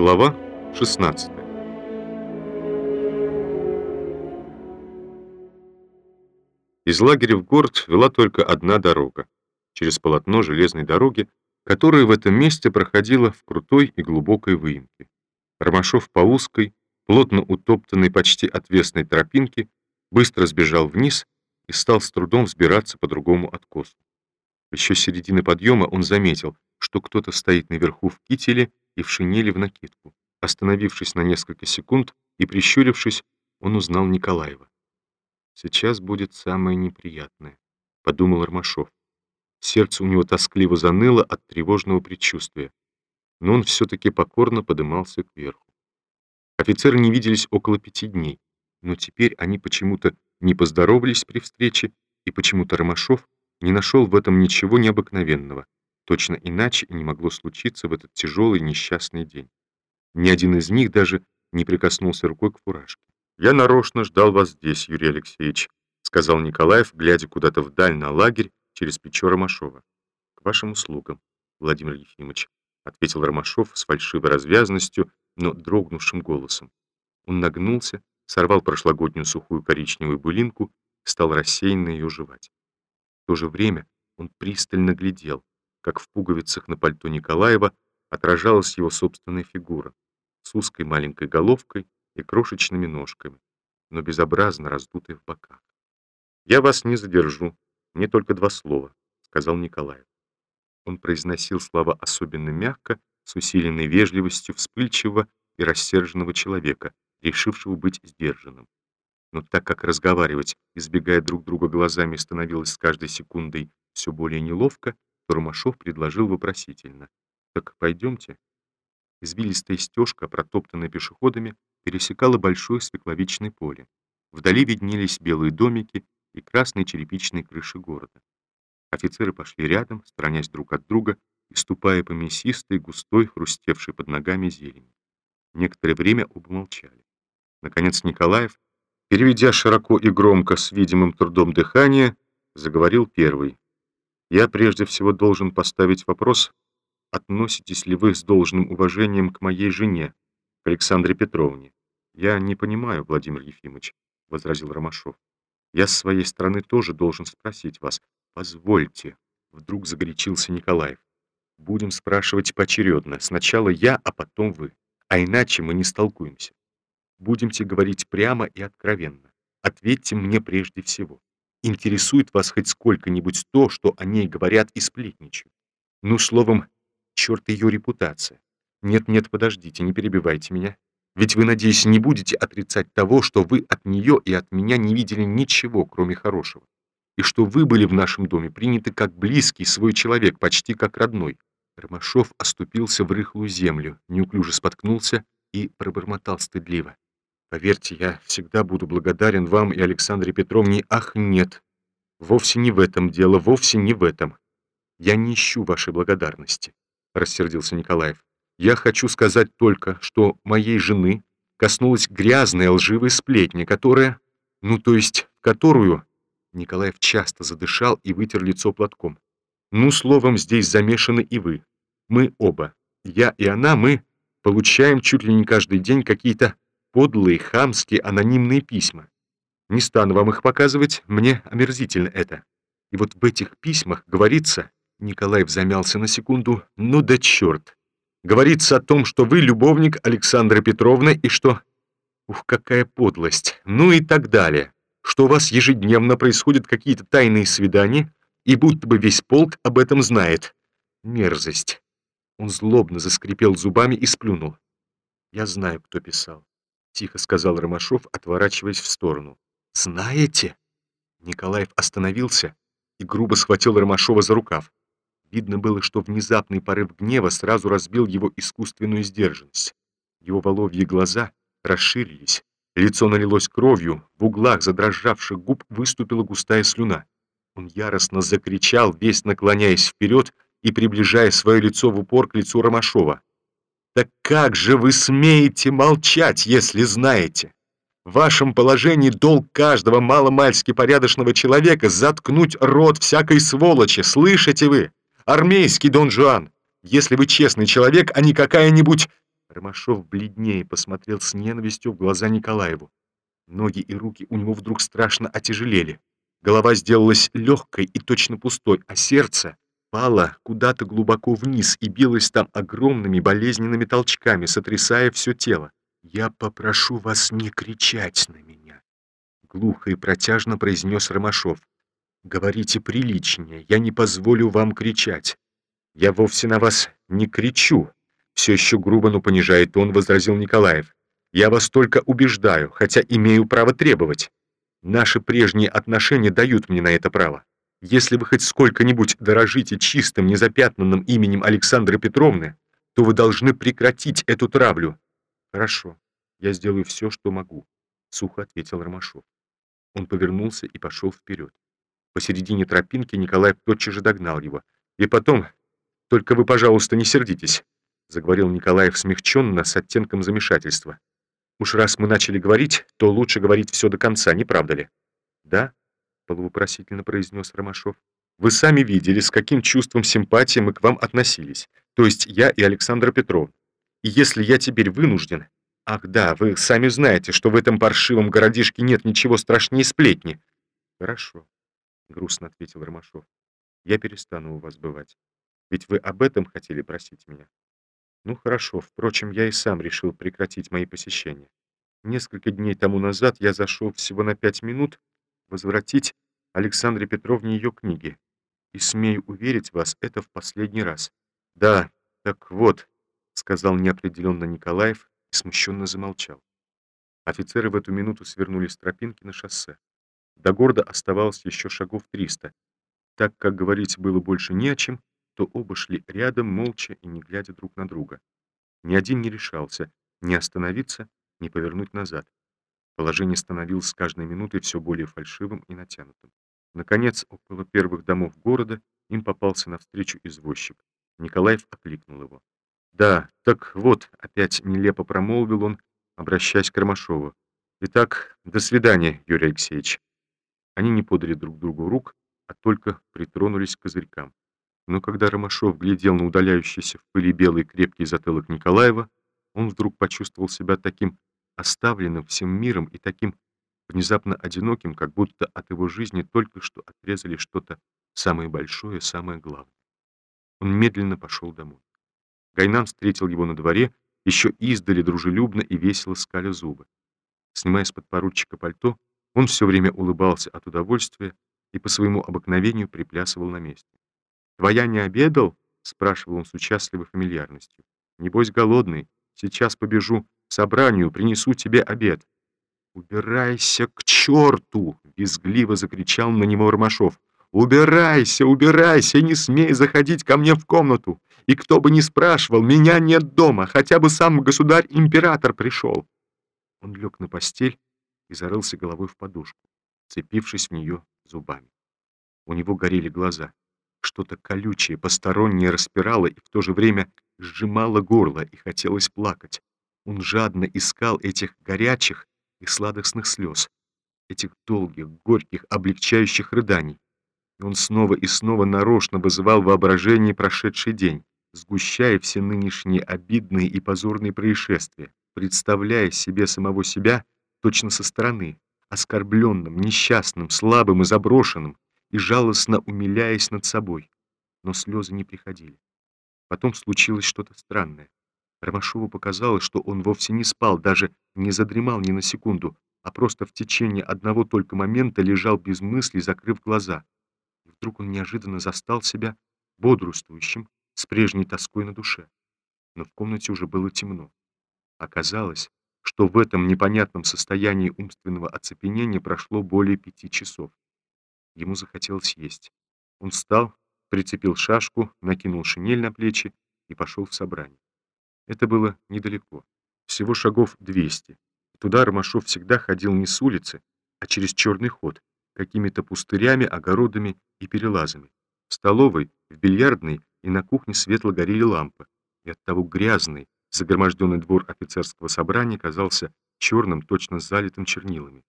Глава 16 Из лагеря в город вела только одна дорога, через полотно железной дороги, которая в этом месте проходила в крутой и глубокой выемке. Ромашов по узкой, плотно утоптанной почти отвесной тропинке, быстро сбежал вниз и стал с трудом взбираться по другому откосу. Еще с середины подъема он заметил, что кто-то стоит наверху в кителе и в шинели в накидку. Остановившись на несколько секунд и прищурившись, он узнал Николаева. «Сейчас будет самое неприятное», — подумал Ромашов. Сердце у него тоскливо заныло от тревожного предчувствия, но он все-таки покорно подымался кверху. Офицеры не виделись около пяти дней, но теперь они почему-то не поздоровались при встрече, и почему-то Ромашов не нашел в этом ничего необыкновенного. Точно иначе и не могло случиться в этот тяжелый несчастный день. Ни один из них даже не прикоснулся рукой к фуражке. «Я нарочно ждал вас здесь, Юрий Алексеевич», сказал Николаев, глядя куда-то вдаль на лагерь через плечо Ромашова. «К вашим услугам, Владимир Ефимович», ответил Ромашов с фальшивой развязностью, но дрогнувшим голосом. Он нагнулся, сорвал прошлогоднюю сухую коричневую былинку, стал рассеянно ее жевать. В то же время он пристально глядел, как в пуговицах на пальто Николаева отражалась его собственная фигура с узкой маленькой головкой и крошечными ножками, но безобразно раздутой в боках. «Я вас не задержу, мне только два слова», — сказал Николаев. Он произносил слова особенно мягко, с усиленной вежливостью вспыльчивого и рассерженного человека, решившего быть сдержанным. Но так как разговаривать, избегая друг друга глазами, становилось с каждой секундой все более неловко, то Ромашов предложил вопросительно. «Так пойдемте». Извилистая стежка, протоптанная пешеходами, пересекала большое свекловичное поле. Вдали виднелись белые домики и красные черепичные крыши города. Офицеры пошли рядом, сторонясь друг от друга и ступая по мясистой, густой, хрустевшей под ногами зелени. Некоторое время оба молчали. Наконец Николаев, переведя широко и громко с видимым трудом дыхания, заговорил первый. «Я прежде всего должен поставить вопрос, относитесь ли вы с должным уважением к моей жене, к Александре Петровне?» «Я не понимаю, Владимир Ефимович», — возразил Ромашов. «Я с своей стороны тоже должен спросить вас. Позвольте», — вдруг загорячился Николаев. «Будем спрашивать поочередно. Сначала я, а потом вы. А иначе мы не столкуемся. Будемте говорить прямо и откровенно. Ответьте мне прежде всего. Интересует вас хоть сколько-нибудь то, что о ней говорят и сплетничают? Ну, словом, черт ее репутация. Нет-нет, подождите, не перебивайте меня. Ведь вы, надеюсь, не будете отрицать того, что вы от нее и от меня не видели ничего, кроме хорошего. И что вы были в нашем доме приняты как близкий свой человек, почти как родной. Ромашов оступился в рыхлую землю, неуклюже споткнулся и пробормотал стыдливо. Поверьте, я всегда буду благодарен вам и Александре Петровне. Ах, нет. Вовсе не в этом дело, вовсе не в этом. Я не ищу вашей благодарности, — рассердился Николаев. Я хочу сказать только, что моей жены коснулась грязная лживая сплетня, которая... Ну, то есть, которую... Николаев часто задышал и вытер лицо платком. Ну, словом, здесь замешаны и вы. Мы оба. Я и она, мы получаем чуть ли не каждый день какие-то подлые, хамские, анонимные письма. Не стану вам их показывать, мне омерзительно это. И вот в этих письмах говорится, Николаев замялся на секунду, ну да черт. Говорится о том, что вы любовник Александры Петровны и что... Ух, какая подлость. Ну и так далее. Что у вас ежедневно происходят какие-то тайные свидания, и будто бы весь полк об этом знает. Мерзость. Он злобно заскрипел зубами и сплюнул. Я знаю, кто писал. — тихо сказал Ромашов, отворачиваясь в сторону. «Знаете?» Николаев остановился и грубо схватил Ромашова за рукав. Видно было, что внезапный порыв гнева сразу разбил его искусственную сдержанность. Его воловьи глаза расширились, лицо налилось кровью, в углах задрожавших губ выступила густая слюна. Он яростно закричал, весь наклоняясь вперед и приближая свое лицо в упор к лицу Ромашова. Так как же вы смеете молчать, если знаете? В вашем положении долг каждого маломальски порядочного человека заткнуть рот всякой сволочи, слышите вы? Армейский Дон Жуан. Если вы честный человек, а не какая-нибудь... Ромашов бледнее посмотрел с ненавистью в глаза Николаеву. Ноги и руки у него вдруг страшно отяжелели. Голова сделалась легкой и точно пустой, а сердце пало куда-то глубоко вниз и билось там огромными болезненными толчками, сотрясая все тело. «Я попрошу вас не кричать на меня», — глухо и протяжно произнес Ромашов. «Говорите приличнее, я не позволю вам кричать. Я вовсе на вас не кричу», — все еще грубо, но понижает он, возразил Николаев. «Я вас только убеждаю, хотя имею право требовать. Наши прежние отношения дают мне на это право. Если вы хоть сколько-нибудь дорожите чистым, незапятнанным именем Александры Петровны, то вы должны прекратить эту травлю. Хорошо, я сделаю все, что могу, сухо ответил Ромашов. Он повернулся и пошел вперед. Посередине тропинки Николай тотчас же догнал его. И потом, только вы, пожалуйста, не сердитесь, заговорил Николаев смягченно, с оттенком замешательства. Уж раз мы начали говорить, то лучше говорить все до конца, не правда ли? Да? Полувопросительно произнес Ромашов. Вы сами видели, с каким чувством симпатии мы к вам относились, то есть я и Александра Петровна. И если я теперь вынужден... Ах да, вы сами знаете, что в этом паршивом городишке нет ничего страшнее сплетни. Хорошо, грустно ответил Ромашов. Я перестану у вас бывать. Ведь вы об этом хотели просить меня. Ну хорошо, впрочем, я и сам решил прекратить мои посещения. Несколько дней тому назад я зашел всего на пять минут возвратить Александре Петровне ее книги. И смею уверить вас, это в последний раз. Да, так вот, сказал неопределенно Николаев и смущенно замолчал. Офицеры в эту минуту свернули с тропинки на шоссе. До города оставалось еще шагов триста. Так как говорить было больше не о чем, то оба шли рядом, молча и не глядя друг на друга. Ни один не решался ни остановиться, ни повернуть назад. Положение становилось с каждой минутой все более фальшивым и натянутым. Наконец, около первых домов города им попался навстречу извозчик. Николаев окликнул его. «Да, так вот», — опять нелепо промолвил он, обращаясь к Ромашову. «Итак, до свидания, Юрий Алексеевич». Они не подали друг другу рук, а только притронулись к козырькам. Но когда Ромашов глядел на удаляющийся в пыли белый крепкий затылок Николаева, он вдруг почувствовал себя таким оставленным всем миром и таким внезапно одиноким, как будто от его жизни только что отрезали что-то самое большое, самое главное. Он медленно пошел домой. Гайнан встретил его на дворе, еще издали дружелюбно и весело скаля зубы. Снимая с подпоручика пальто, он все время улыбался от удовольствия и по своему обыкновению приплясывал на месте. «Твоя не обедал?» — спрашивал он с участливой фамильярностью. «Небось голодный. Сейчас побежу собранию, принесу тебе обед». «Убирайся к черту!» — визгливо закричал на него Ромашов. «Убирайся, убирайся, не смей заходить ко мне в комнату! И кто бы ни спрашивал, меня нет дома, хотя бы сам государь-император пришел!» Он лег на постель и зарылся головой в подушку, цепившись в нее зубами. У него горели глаза. Что-то колючее, постороннее распирало и в то же время сжимало горло, и хотелось плакать. Он жадно искал этих горячих и сладостных слез, этих долгих, горьких, облегчающих рыданий. И он снова и снова нарочно вызывал воображение прошедший день, сгущая все нынешние обидные и позорные происшествия, представляя себе самого себя точно со стороны, оскорбленным, несчастным, слабым и заброшенным, и жалостно умиляясь над собой. Но слезы не приходили. Потом случилось что-то странное. Ромашову показалось, что он вовсе не спал, даже не задремал ни на секунду, а просто в течение одного только момента лежал без мыслей, закрыв глаза. И вдруг он неожиданно застал себя бодрствующим, с прежней тоской на душе. Но в комнате уже было темно. Оказалось, что в этом непонятном состоянии умственного оцепенения прошло более пяти часов. Ему захотелось есть. Он встал, прицепил шашку, накинул шинель на плечи и пошел в собрание. Это было недалеко, всего шагов 200. Туда Ромашов всегда ходил не с улицы, а через черный ход, какими-то пустырями, огородами и перелазами. В столовой, в бильярдной и на кухне светло горели лампы, и оттого грязный, загроможденный двор офицерского собрания казался черным, точно залитым чернилами.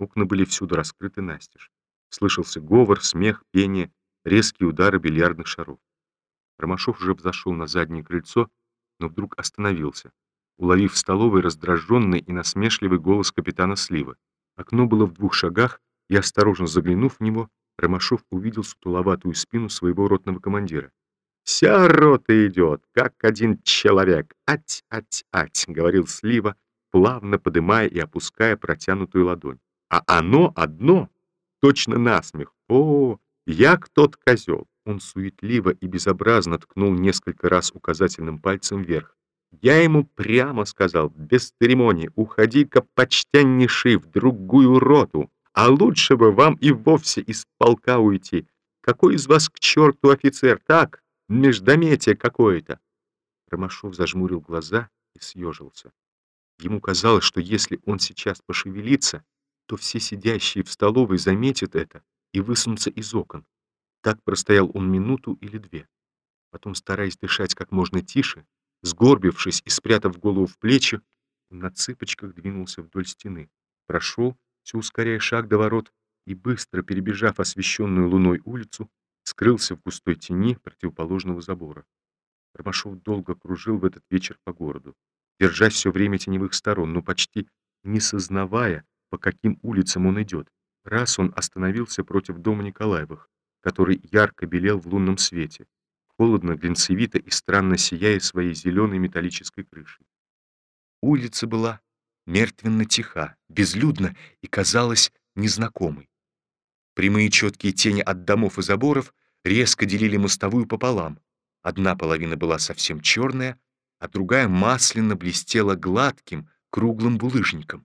Окна были всюду раскрыты настежь. Слышался говор, смех, пение, резкие удары бильярдных шаров. Ромашов уже взошел на заднее крыльцо, но вдруг остановился. уловив в столовой раздраженный и насмешливый голос капитана Слива. Окно было в двух шагах, и, осторожно заглянув в него, Ромашов увидел сутуловатую спину своего ротного командира. «Вся рота идет, как один человек! Ать, ать, ать!» — говорил Слива, плавно подымая и опуская протянутую ладонь. «А оно одно! Точно насмех! О, як тот козел!» Он суетливо и безобразно ткнул несколько раз указательным пальцем вверх. Я ему прямо сказал, без церемонии, уходи-ка, почтеннейший, в другую роту, а лучше бы вам и вовсе из полка уйти. Какой из вас к черту офицер? Так, междометие какое-то. Ромашов зажмурил глаза и съежился. Ему казалось, что если он сейчас пошевелится, то все сидящие в столовой заметят это и высунутся из окон. Так простоял он минуту или две. Потом, стараясь дышать как можно тише, сгорбившись и спрятав голову в плечи, он на цыпочках двинулся вдоль стены, прошел, все ускоряя шаг до ворот, и, быстро перебежав освещенную луной улицу, скрылся в густой тени противоположного забора. Ромашов долго кружил в этот вечер по городу, держась все время теневых сторон, но почти не сознавая, по каким улицам он идет. Раз он остановился против дома Николаевых, который ярко белел в лунном свете, холодно, глинцевито и странно сияя своей зеленой металлической крышей. Улица была мертвенно тиха, безлюдна и казалась незнакомой. Прямые четкие тени от домов и заборов резко делили мостовую пополам. Одна половина была совсем черная, а другая масляно блестела гладким, круглым булыжником.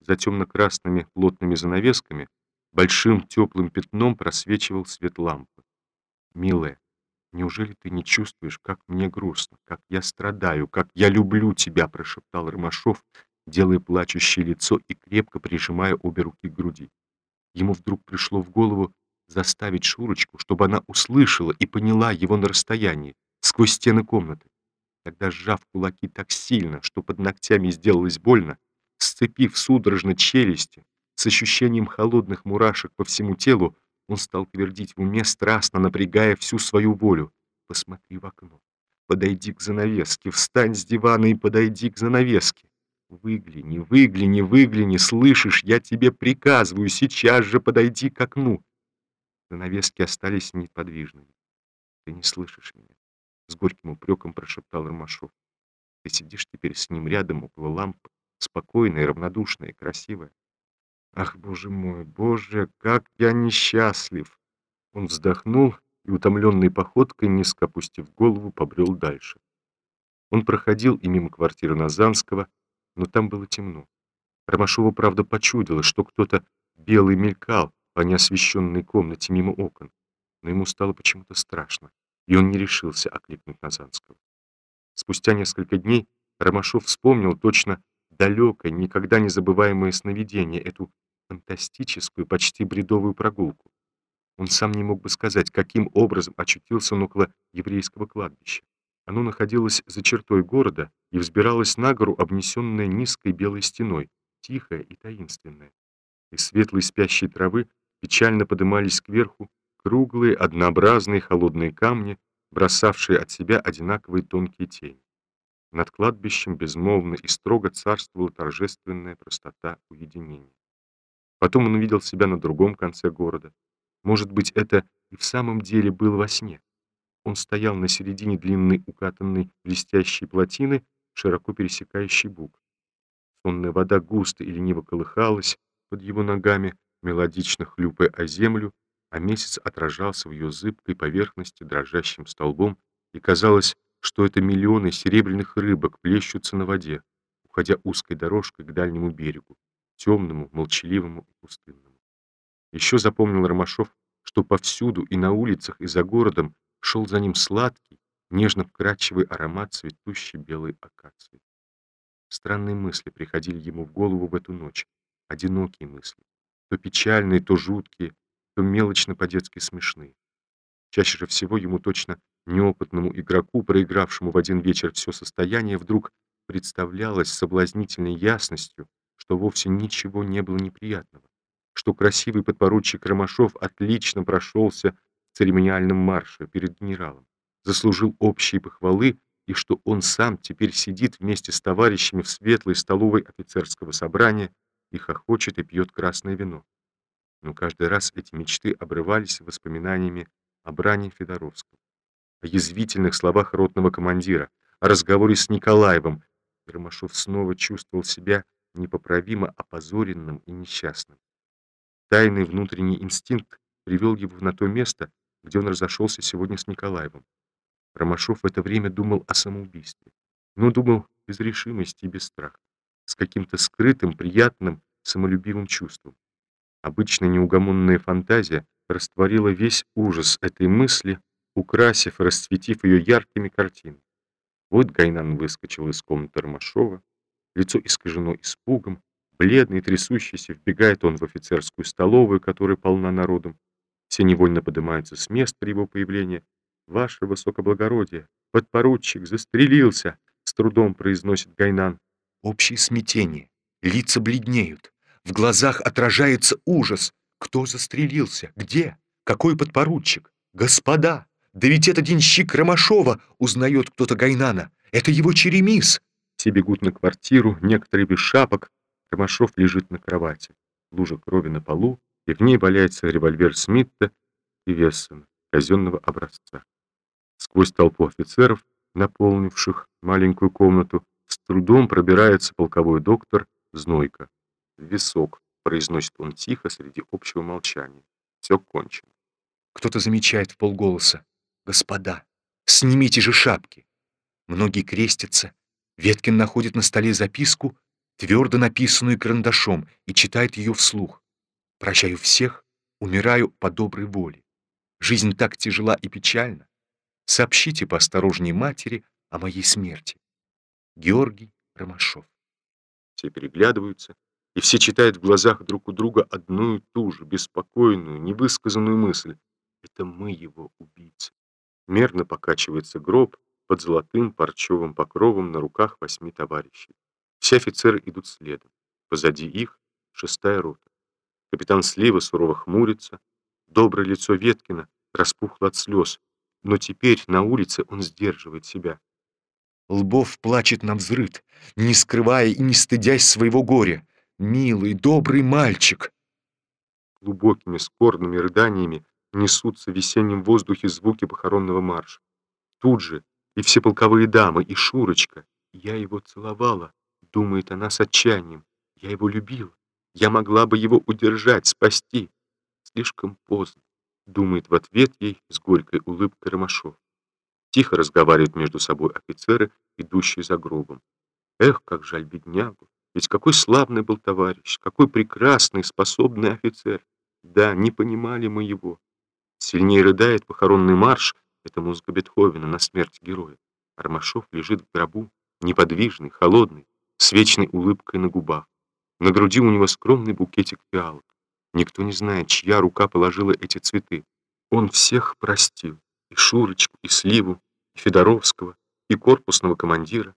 За темно-красными плотными занавесками большим теплым пятном просвечивал свет лампы. «Милая, неужели ты не чувствуешь, как мне грустно, как я страдаю, как я люблю тебя?» прошептал Ромашов, делая плачущее лицо и крепко прижимая обе руки к груди. Ему вдруг пришло в голову заставить Шурочку, чтобы она услышала и поняла его на расстоянии, сквозь стены комнаты. Тогда, сжав кулаки так сильно, что под ногтями сделалось больно, сцепив судорожно челюсти, с ощущением холодных мурашек по всему телу, он стал твердить в уме, страстно напрягая всю свою волю. «Посмотри в окно, подойди к занавеске, встань с дивана и подойди к занавеске. Выгляни, выгляни, выгляни, слышишь, я тебе приказываю, сейчас же подойди к окну». Занавески остались неподвижными. «Ты не слышишь меня», — с горьким упреком прошептал Ромашов. «Ты сидишь теперь с ним рядом около лампы, спокойная, равнодушная, красивая. Ах, боже мой, боже, как я несчастлив!» Он вздохнул и, утомленной походкой, низко опустив голову, побрел дальше. Он проходил и мимо квартиры Назанского, но там было темно. Ромашову, правда, почудилось, что кто-то белый мелькал по неосвещенной комнате мимо окон, но ему стало почему-то страшно, и он не решился окликнуть Назанского. Спустя несколько дней Ромашов вспомнил точно далекое, никогда не забываемое сновидение, эту фантастическую, почти бредовую прогулку. Он сам не мог бы сказать, каким образом очутился он около еврейского кладбища. Оно находилось за чертой города и взбиралось на гору, обнесенное низкой белой стеной, тихое и таинственное. Из светлой спящей травы печально подымались кверху круглые, однообразные холодные камни, бросавшие от себя одинаковые тонкие тени. Над кладбищем безмолвно и строго царствовала торжественная простота уединения. Потом он увидел себя на другом конце города. Может быть, это и в самом деле было во сне. Он стоял на середине длинной укатанной блестящей плотины, широко пересекающей буг. Сонная вода густо и лениво колыхалась под его ногами, мелодично хлюпая о землю, а месяц отражался в ее зыбкой поверхности дрожащим столбом, и казалось, что это миллионы серебряных рыбок плещутся на воде, уходя узкой дорожкой к дальнему берегу, темному, молчаливому и пустынному. Еще запомнил Ромашов, что повсюду и на улицах, и за городом шел за ним сладкий, нежно вкрадчивый аромат цветущей белой акации. Странные мысли приходили ему в голову в эту ночь, одинокие мысли, то печальные, то жуткие, то мелочно по-детски смешные. Чаще же всего ему точно неопытному игроку, проигравшему в один вечер все состояние, вдруг представлялось соблазнительной ясностью, что вовсе ничего не было неприятного, что красивый подпоручик Ромашов отлично прошелся в церемониальном марше перед генералом, заслужил общие похвалы и что он сам теперь сидит вместе с товарищами в светлой столовой офицерского собрания и хохочет и пьет красное вино. Но каждый раз эти мечты обрывались воспоминаниями о бране Федоровского, о язвительных словах ротного командира, о разговоре с Николаевым. Ромашов снова чувствовал себя непоправимо опозоренным и несчастным. Тайный внутренний инстинкт привел его на то место, где он разошелся сегодня с Николаевым. Ромашов в это время думал о самоубийстве, но думал без решимости и без страха, с каким-то скрытым, приятным, самолюбивым чувством. Обычно неугомонная фантазия растворила весь ужас этой мысли, украсив и расцветив ее яркими картинами. Вот Гайнан выскочил из комнаты Ромашова, лицо искажено испугом, бледный, трясущийся, вбегает он в офицерскую столовую, которая полна народом. Все невольно поднимаются с мест при его появлении. «Ваше высокоблагородие, подпоручик застрелился!» — с трудом произносит Гайнан. Общее смятение, лица бледнеют, в глазах отражается ужас. Кто застрелился? Где? Какой подпоручик? Господа! Да ведь это денщик Ромашова, узнает кто-то Гайнана. Это его черемис. Все бегут на квартиру, некоторые без шапок. Ромашов лежит на кровати. Лужа крови на полу, и в ней валяется револьвер Смитта и Вессона, казенного образца. Сквозь толпу офицеров, наполнивших маленькую комнату, с трудом пробирается полковой доктор Знойко. «Висок», — произносит он тихо среди общего молчания. «Все кончено». Кто-то замечает в полголоса. «Господа, снимите же шапки!» Многие крестятся. Веткин находит на столе записку, твердо написанную карандашом, и читает ее вслух. «Прощаю всех, умираю по доброй воле. Жизнь так тяжела и печальна. Сообщите поосторожней матери о моей смерти. Георгий Ромашов». Все переглядываются, и все читают в глазах друг у друга одну и ту же, беспокойную, невысказанную мысль. Это мы его убийцы. Мерно покачивается гроб под золотым парчевым покровом на руках восьми товарищей. Все офицеры идут следом. Позади их шестая рота. Капитан Слива сурово хмурится. Доброе лицо Веткина распухло от слез. Но теперь на улице он сдерживает себя. Лбов плачет на взрыд, не скрывая и не стыдясь своего горя. Милый, добрый мальчик. Глубокими скорбными рыданиями несутся в весеннем воздухе звуки похоронного марша. Тут же и все полковые дамы, и Шурочка. Я его целовала, думает она с отчаянием. Я его любила. Я могла бы его удержать, спасти. Слишком поздно, думает в ответ ей с горькой улыбкой Ромашов. Тихо разговаривают между собой офицеры, идущие за гробом. Эх, как жаль беднягу. Ведь какой славный был товарищ, какой прекрасный, способный офицер. Да, не понимали мы его. Сильнее рыдает похоронный марш, это музыка Бетховена на смерть героя. Армашов лежит в гробу, неподвижный, холодный, с вечной улыбкой на губах. На груди у него скромный букетик фиалок. Никто не знает, чья рука положила эти цветы. Он всех простил. И Шурочку, и Сливу, и Федоровского, и корпусного командира.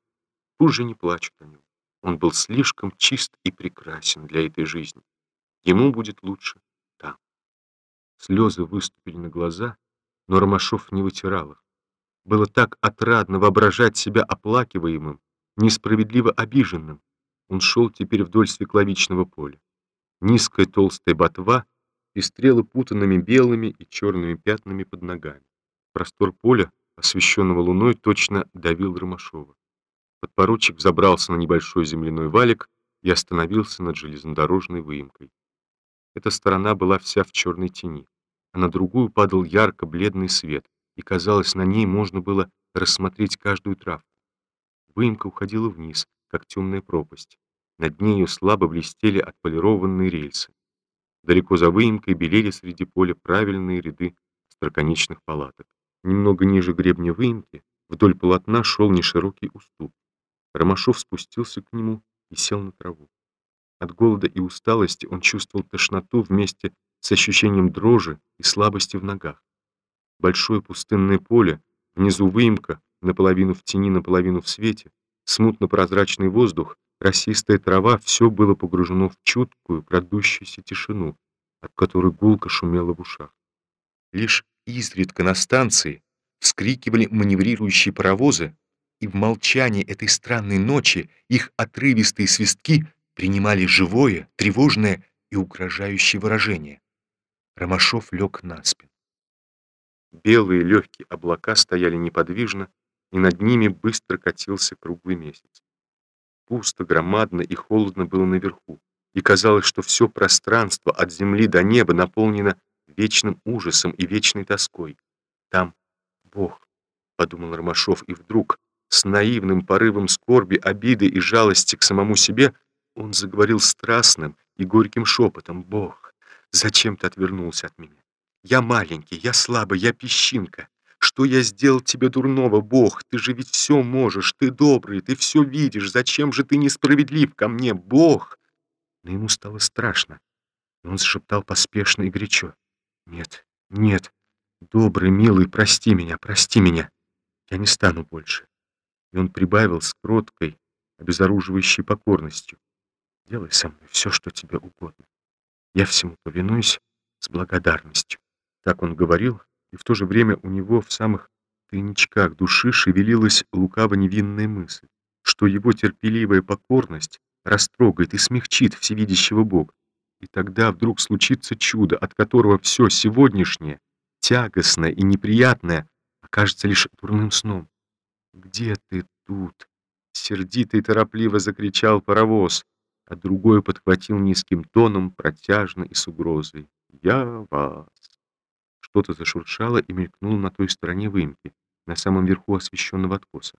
Уже не плачут о нем. Он был слишком чист и прекрасен для этой жизни. Ему будет лучше. Слезы выступили на глаза, но Ромашов не вытирал их. Было так отрадно воображать себя оплакиваемым, несправедливо обиженным. Он шел теперь вдоль свекловичного поля. Низкая толстая ботва и стрелы путанными белыми и черными пятнами под ногами. Простор поля, освещенного луной, точно давил Ромашова. Подпоручик забрался на небольшой земляной валик и остановился над железнодорожной выемкой. Эта сторона была вся в черной тени, а на другую падал ярко-бледный свет, и, казалось, на ней можно было рассмотреть каждую травку. Выемка уходила вниз, как темная пропасть. Над нею слабо блестели отполированные рельсы. Далеко за выемкой белели среди поля правильные ряды строконечных палаток. Немного ниже гребня выемки вдоль полотна шел неширокий уступ. Ромашов спустился к нему и сел на траву. От голода и усталости он чувствовал тошноту вместе с ощущением дрожи и слабости в ногах. Большое пустынное поле, внизу выемка, наполовину в тени, наполовину в свете, смутно-прозрачный воздух, росистая трава — все было погружено в чуткую, крадущуюся тишину, от которой гулко шумело в ушах. Лишь изредка на станции вскрикивали маневрирующие паровозы, и в молчании этой странной ночи их отрывистые свистки принимали живое, тревожное и угрожающее выражение. Ромашов лег на спину. Белые легкие облака стояли неподвижно, и над ними быстро катился круглый месяц. Пусто, громадно и холодно было наверху, и казалось, что все пространство от земли до неба наполнено вечным ужасом и вечной тоской. Там Бог, — подумал Ромашов, и вдруг, с наивным порывом скорби, обиды и жалости к самому себе, он заговорил страстным и горьким шепотом. «Бог, зачем ты отвернулся от меня? Я маленький, я слабый, я песчинка. Что я сделал тебе дурного, Бог? Ты же ведь все можешь, ты добрый, ты все видишь. Зачем же ты несправедлив ко мне, Бог?» Но ему стало страшно, и он зашептал поспешно и горячо. «Нет, нет, добрый, милый, прости меня, прости меня. Я не стану больше». И он прибавил с кроткой, обезоруживающей покорностью. «Делай со мной все, что тебе угодно. Я всему повинуюсь с благодарностью». Так он говорил, и в то же время у него в самых тайничках души шевелилась лукаво-невинная мысль, что его терпеливая покорность растрогает и смягчит всевидящего Бога. И тогда вдруг случится чудо, от которого все сегодняшнее, тягостное и неприятное, окажется лишь дурным сном. «Где ты тут?» — сердито и торопливо закричал паровоз, а другой подхватил низким тоном, протяжно и с угрозой. «Я вас!» Что-то зашуршало и мелькнуло на той стороне выемки, на самом верху освещенного откоса.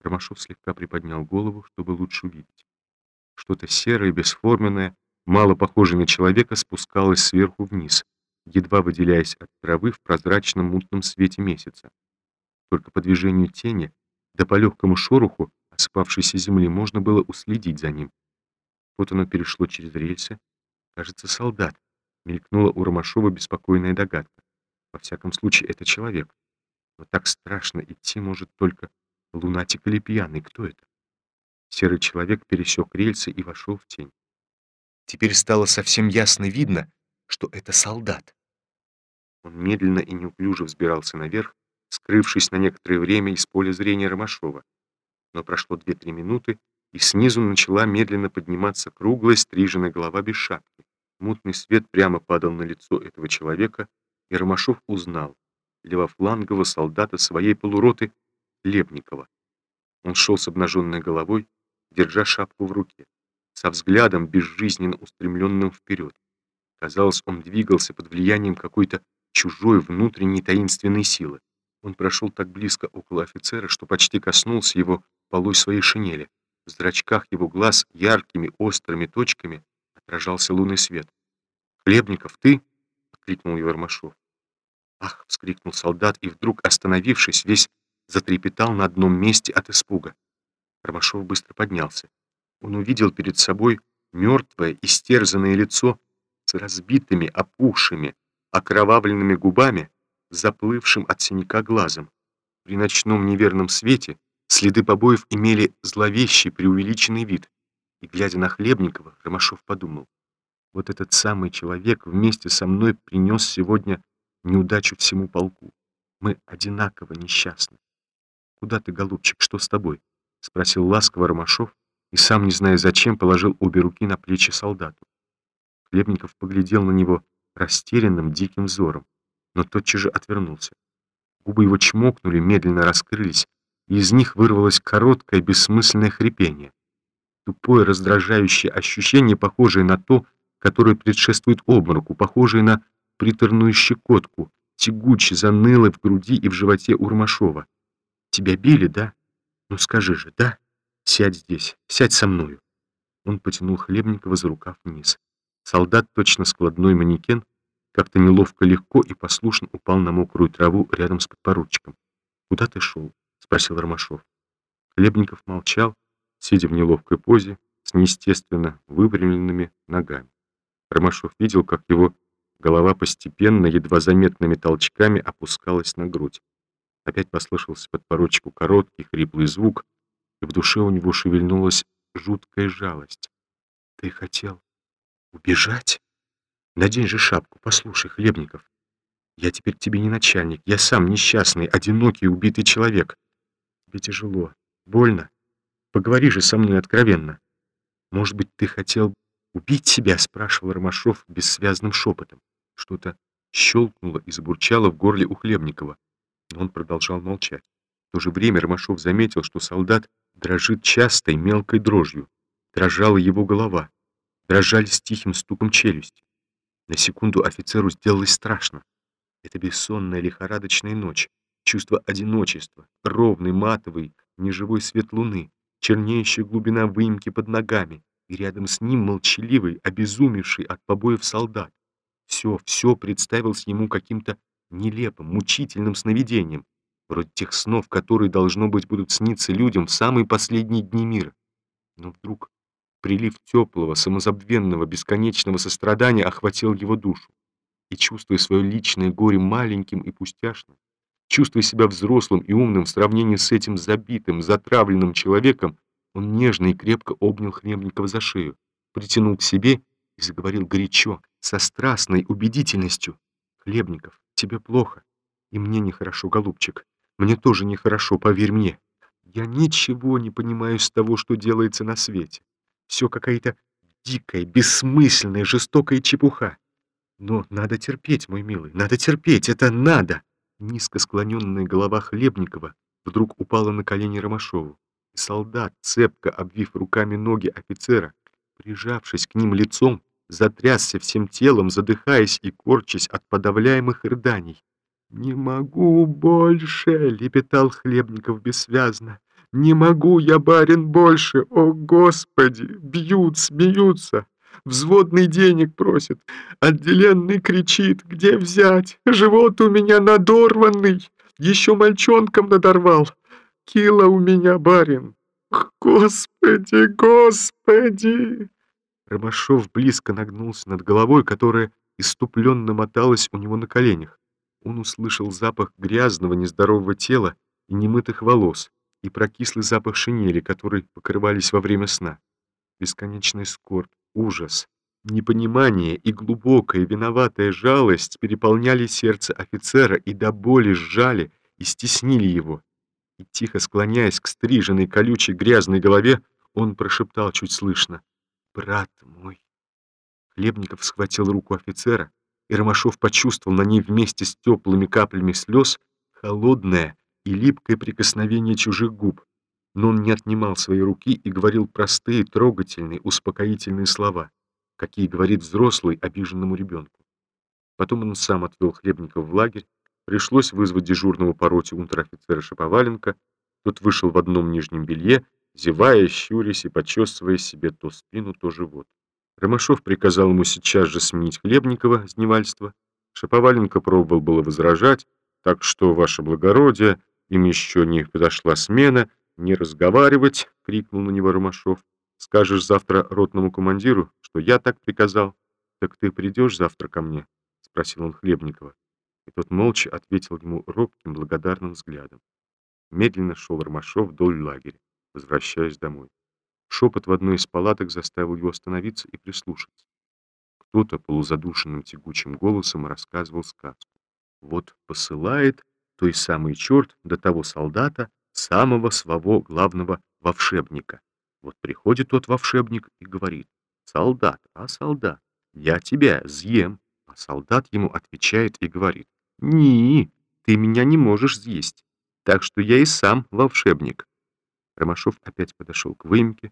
Ромашов слегка приподнял голову, чтобы лучше увидеть. Что-то серое, бесформенное, мало похожее на человека, спускалось сверху вниз, едва выделяясь от травы в прозрачном мутном свете месяца. Только по движению тени, да по легкому шороху осыпавшейся земли можно было уследить за ним. Вот оно перешло через рельсы. Кажется, солдат. Мелькнула у Ромашова беспокойная догадка. Во всяком случае, это человек. Но так страшно идти может только лунатик или пьяный. Кто это? Серый человек пересек рельсы и вошел в тень. Теперь стало совсем ясно видно, что это солдат. Он медленно и неуклюже взбирался наверх, скрывшись на некоторое время из поля зрения Ромашова. Но прошло две-три минуты, и снизу начала медленно подниматься круглая стриженная голова без шапки. Мутный свет прямо падал на лицо этого человека, и Ромашов узнал левофлангового солдата своей полуроты Лепникова. Он шел с обнаженной головой, держа шапку в руке, со взглядом безжизненно устремленным вперед. Казалось, он двигался под влиянием какой-то чужой внутренней таинственной силы. Он прошел так близко около офицера, что почти коснулся его полой своей шинели. В зрачках его глаз яркими острыми точками отражался лунный свет. «Хлебников, ты?» — окликнул его Ромашов. «Ах!» — вскрикнул солдат, и вдруг, остановившись, весь затрепетал на одном месте от испуга. Ромашов быстро поднялся. Он увидел перед собой мертвое, истерзанное лицо с разбитыми, опухшими, окровавленными губами, заплывшим от синяка глазом. При ночном неверном свете следы побоев имели зловещий, преувеличенный вид. И, глядя на Хлебникова, Ромашов подумал, вот этот самый человек вместе со мной принес сегодня неудачу всему полку. Мы одинаково несчастны. Куда ты, голубчик, что с тобой? — спросил ласково Ромашов и, сам не зная зачем, положил обе руки на плечи солдату. Хлебников поглядел на него растерянным, диким взором, но тотчас же отвернулся. Губы его чмокнули, медленно раскрылись, из них вырвалось короткое, бессмысленное хрипение. Тупое, раздражающее ощущение, похожее на то, которое предшествует обмороку, похожее на приторную щекотку, тягуче заныло в груди и в животе у Ромашова. «Тебя били, да?» «Ну скажи же, да? Сядь здесь, сядь со мною». Он потянул Хлебникова за рукав вниз. Солдат, точно складной манекен, как-то неловко легко и послушно упал на мокрую траву рядом с подпоручиком. «Куда ты шел?» — спросил Ромашов. Хлебников молчал, сидя в неловкой позе, с неестественно выпрямленными ногами. Ромашов видел, как его голова постепенно, едва заметными толчками опускалась на грудь. Опять послышался подпоручику короткий, хриплый звук, и в душе у него шевельнулась жуткая жалость. «Ты хотел убежать? Надень же шапку, послушай, Хлебников. Я теперь тебе не начальник, я сам несчастный, одинокий, убитый человек. Тебе тяжело, Больно. Поговори же со мной откровенно. Может быть, ты хотел убить себя?» — спрашивал Ромашов бессвязным шепотом. Что-то щелкнуло и забурчало в горле у Хлебникова, но он продолжал молчать. В то же время Ромашов заметил, что солдат дрожит частой мелкой дрожью. Дрожала его голова. Дрожали с тихим стуком челюсти. На секунду офицеру сделалось страшно. Это бессонная лихорадочная ночь, чувство одиночества, ровный, матовый, неживой свет луны, чернеющая глубина выемки под ногами, и рядом с ним молчаливый, обезумевший от побоев солдат. Все, все представилось ему каким-то нелепым, мучительным сновидением, вроде тех снов, которые, должно быть, будут сниться людям в самые последние дни мира. Но вдруг прилив теплого, самозабвенного, бесконечного сострадания охватил его душу. И, чувствуя свое личное горе маленьким и пустяшным, чувствуя себя взрослым и умным в сравнении с этим забитым, затравленным человеком, он нежно и крепко обнял Хлебникова за шею, притянул к себе и заговорил горячо, со страстной убедительностью. «Хлебников, тебе плохо, и мне нехорошо, голубчик. Мне тоже нехорошо, поверь мне. Я ничего не понимаю с того, что делается на свете. Все какая-то дикая, бессмысленная, жестокая чепуха. Но надо терпеть, мой милый, надо терпеть, это надо!» Низко склоненная голова Хлебникова вдруг упала на колени Ромашову, и солдат, цепко обвив руками ноги офицера, прижавшись к ним лицом, затрясся всем телом, задыхаясь и корчась от подавляемых рыданий. «Не могу больше!» — лепетал Хлебников бессвязно. «Не могу я, барин, больше! О, Господи! Бьют, смеются! Взводный денег просит, отделенный кричит, где взять? Живот у меня надорванный, еще мальчонком надорвал. Кила у меня, барин! Господи, Господи!» Ромашов близко нагнулся над головой, которая иступленно моталась у него на коленях. Он услышал запах грязного, нездорового тела и немытых волос, и прокислый запах шинели, который покрывались во время сна. Бесконечная скорбь, ужас, непонимание и глубокая виноватая жалость переполняли сердце офицера и до боли сжали и стеснили его. И тихо склоняясь к стриженной колючей грязной голове, он прошептал чуть слышно «Брат мой». Хлебников схватил руку офицера, и Ромашов почувствовал на ней вместе с теплыми каплями слез холодное и липкое прикосновение чужих губ. Но он не отнимал своей руки и говорил простые, трогательные, успокоительные слова, какие говорит взрослый обиженному ребенку. Потом он сам отвел Хлебников в лагерь, пришлось вызвать дежурного по роте унтер-офицера Шаповаленко, тот вышел в одном нижнем белье, зевая, щурясь и почесывая себе то спину, то живот. Ромашов приказал ему сейчас же сменить Хлебникова с дневальства. Шаповаленко пробовал было возражать, так что, ваше благородие, им еще не подошла смена, не разговаривать, — крикнул на него Ромашов. Скажешь завтра ротному командиру, что я так приказал. Так ты придешь завтра ко мне? — спросил он Хлебникова. И тот молча ответил ему робким, благодарным взглядом. Медленно шел Ромашов вдоль лагеря, возвращаясь домой. Шепот в одной из палаток заставил его остановиться и прислушаться. Кто-то полузадушенным тягучим голосом рассказывал сказку. Вот посылает той самый черт до того солдата, самого своего главного волшебника. Вот приходит тот волшебник и говорит, «Солдат, а солдат, я тебя съем». А солдат ему отвечает и говорит, «Не, ты меня не можешь съесть, так что я и сам волшебник». Ромашов опять подошел к выемке,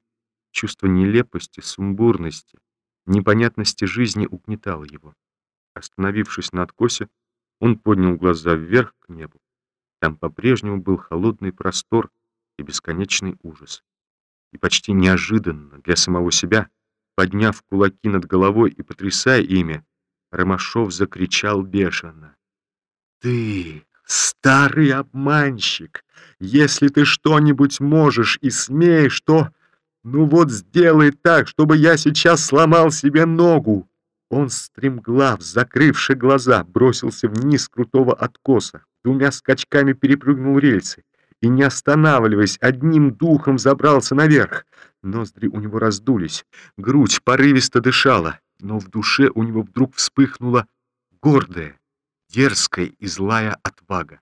Чувство нелепости, сумбурности, непонятности жизни угнетало его. Остановившись на откосе, он поднял глаза вверх к небу. Там по-прежнему был холодный простор и бесконечный ужас. И почти неожиданно для самого себя, подняв кулаки над головой и потрясая ими, Ромашов закричал бешено. «Ты, старый обманщик, если ты что-нибудь можешь и смеешь, то «Ну вот сделай так, чтобы я сейчас сломал себе ногу!» Он, стремглав, закрывши глаза, бросился вниз крутого откоса, двумя скачками перепрыгнул рельсы и, не останавливаясь, одним духом забрался наверх. Ноздри у него раздулись, грудь порывисто дышала, но в душе у него вдруг вспыхнула гордая, дерзкая и злая отвага.